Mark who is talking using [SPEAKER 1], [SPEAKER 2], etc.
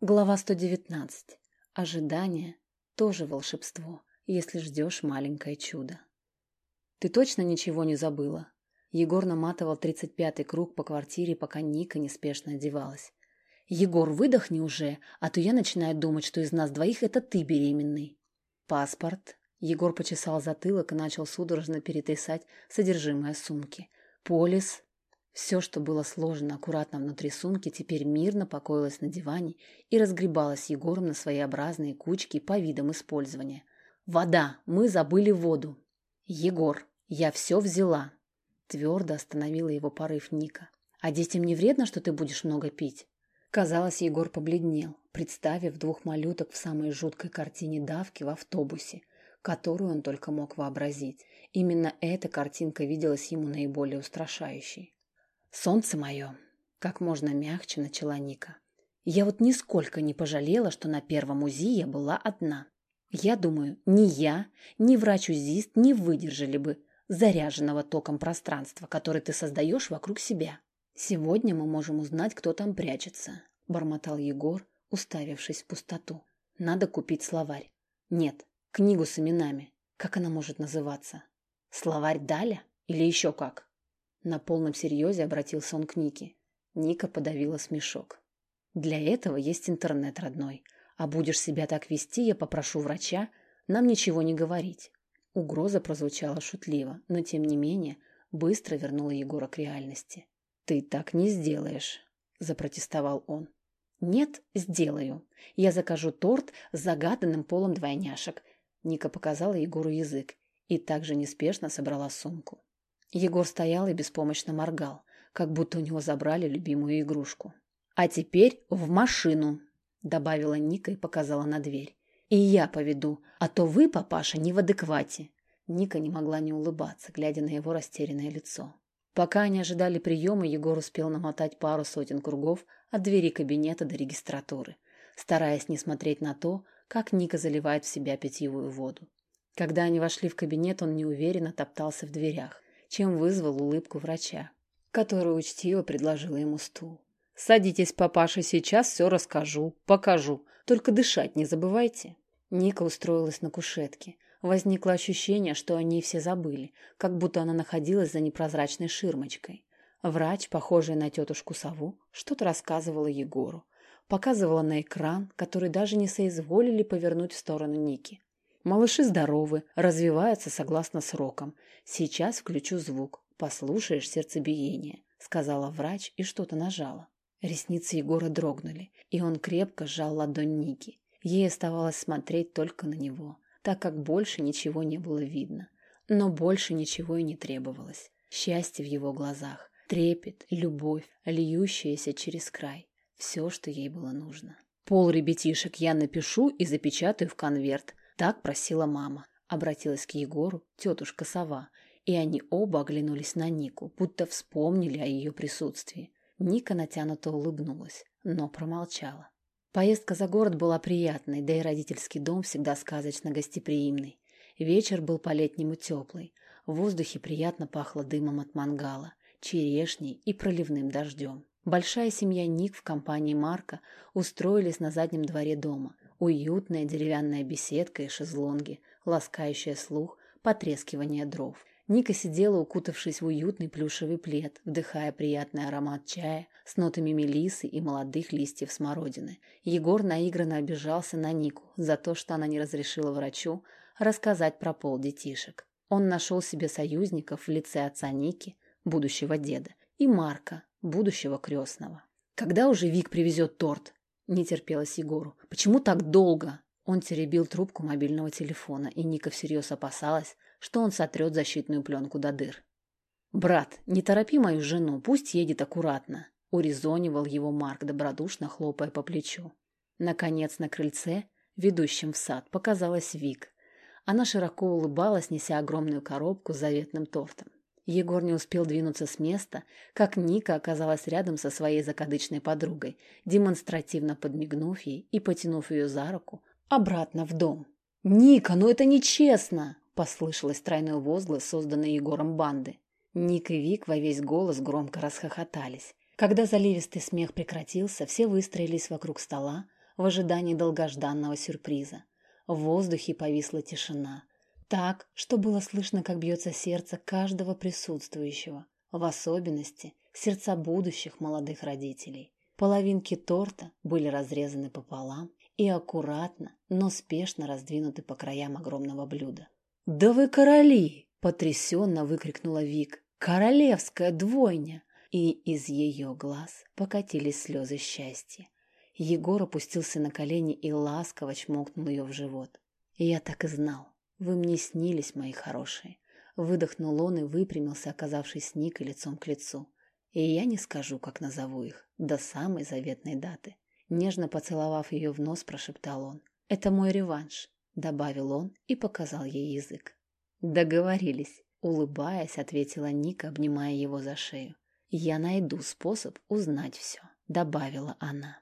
[SPEAKER 1] Глава 119. Ожидание – тоже волшебство, если ждешь маленькое чудо. «Ты точно ничего не забыла?» Егор наматывал 35-й круг по квартире, пока Ника неспешно одевалась. «Егор, выдохни уже, а то я начинаю думать, что из нас двоих это ты беременный». «Паспорт». Егор почесал затылок и начал судорожно перетрясать содержимое сумки. «Полис». Все, что было сложено аккуратно внутри сумки, теперь мирно покоилось на диване и разгребалось Егором на своеобразные кучки по видам использования. «Вода! Мы забыли воду!» «Егор, я все взяла!» Твердо остановила его порыв Ника. «А детям не вредно, что ты будешь много пить?» Казалось, Егор побледнел, представив двух малюток в самой жуткой картине давки в автобусе, которую он только мог вообразить. Именно эта картинка виделась ему наиболее устрашающей. «Солнце мое!» — как можно мягче начала Ника. «Я вот нисколько не пожалела, что на первом УЗИ я была одна. Я думаю, ни я, ни врач-узист не выдержали бы заряженного током пространства, которое ты создаешь вокруг себя. Сегодня мы можем узнать, кто там прячется, бормотал Егор, уставившись в пустоту. Надо купить словарь. Нет, книгу с именами. Как она может называться? Словарь Даля? Или еще как? На полном серьезе обратился он к Нике. Ника подавила смешок. Для этого есть интернет, родной. А будешь себя так вести, я попрошу врача нам ничего не говорить. Угроза прозвучала шутливо, но тем не менее быстро вернула Егора к реальности. «Ты так не сделаешь», – запротестовал он. «Нет, сделаю. Я закажу торт с загаданным полом двойняшек». Ника показала Егору язык и также неспешно собрала сумку. Егор стоял и беспомощно моргал, как будто у него забрали любимую игрушку. «А теперь в машину», – добавила Ника и показала на дверь. И я поведу, а то вы, папаша, не в адеквате. Ника не могла не улыбаться, глядя на его растерянное лицо. Пока они ожидали приема, Егор успел намотать пару сотен кругов от двери кабинета до регистратуры, стараясь не смотреть на то, как Ника заливает в себя питьевую воду. Когда они вошли в кабинет, он неуверенно топтался в дверях, чем вызвал улыбку врача, который учтиво предложила ему стул. «Садитесь, папаша, сейчас все расскажу, покажу. Только дышать не забывайте». Ника устроилась на кушетке. Возникло ощущение, что они все забыли, как будто она находилась за непрозрачной ширмочкой. Врач, похожий на тетушку Сову, что-то рассказывала Егору. Показывала на экран, который даже не соизволили повернуть в сторону Ники. Малыши здоровы, развиваются согласно срокам. Сейчас включу звук. Послушаешь сердцебиение, сказала врач и что-то нажала. Ресницы Егора дрогнули, и он крепко сжал ладонь Ники. Ей оставалось смотреть только на него, так как больше ничего не было видно. Но больше ничего и не требовалось. Счастье в его глазах, трепет, любовь, льющаяся через край. Все, что ей было нужно. «Пол ребятишек я напишу и запечатаю в конверт», — так просила мама. Обратилась к Егору тетушка Сова, и они оба оглянулись на Нику, будто вспомнили о ее присутствии. Ника натянуто улыбнулась, но промолчала. Поездка за город была приятной, да и родительский дом всегда сказочно гостеприимный. Вечер был по-летнему теплый. В воздухе приятно пахло дымом от мангала, черешней и проливным дождем. Большая семья Ник в компании Марка устроились на заднем дворе дома. Уютная деревянная беседка и шезлонги, ласкающая слух, потрескивание дров. Ника сидела, укутавшись в уютный плюшевый плед, вдыхая приятный аромат чая с нотами мелисы и молодых листьев смородины. Егор наигранно обижался на Нику за то, что она не разрешила врачу рассказать про пол детишек. Он нашел себе союзников в лице отца Ники, будущего деда, и Марка, будущего крестного. «Когда уже Вик привезет торт?» – не терпелось Егору. «Почему так долго?» Он теребил трубку мобильного телефона, и Ника всерьез опасалась, что он сотрет защитную пленку до дыр. «Брат, не торопи мою жену, пусть едет аккуратно», — урезонивал его Марк, добродушно хлопая по плечу. Наконец на крыльце, ведущем в сад, показалась Вик. Она широко улыбалась, неся огромную коробку с заветным тортом. Егор не успел двинуться с места, как Ника оказалась рядом со своей закадычной подругой, демонстративно подмигнув ей и потянув ее за руку обратно в дом. «Ника, ну это нечестно!» Послышалось тройной возглас, созданный Егором банды. Ник и Вик во весь голос громко расхохотались. Когда заливистый смех прекратился, все выстроились вокруг стола, в ожидании долгожданного сюрприза. В воздухе повисла тишина. Так, что было слышно, как бьется сердце каждого присутствующего, в особенности сердца будущих молодых родителей. Половинки торта были разрезаны пополам и аккуратно, но спешно раздвинуты по краям огромного блюда. «Да вы короли!» – потрясенно выкрикнула Вик. «Королевская двойня!» И из ее глаз покатились слезы счастья. Егор опустился на колени и ласково чмокнул ее в живот. «Я так и знал. Вы мне снились, мои хорошие». Выдохнул он и выпрямился, оказавшись с Никой лицом к лицу. И я не скажу, как назову их, до самой заветной даты. Нежно поцеловав ее в нос, прошептал он. «Это мой реванш», — добавил он и показал ей язык. «Договорились», — улыбаясь, ответила Ника, обнимая его за шею. «Я найду способ узнать все», — добавила она.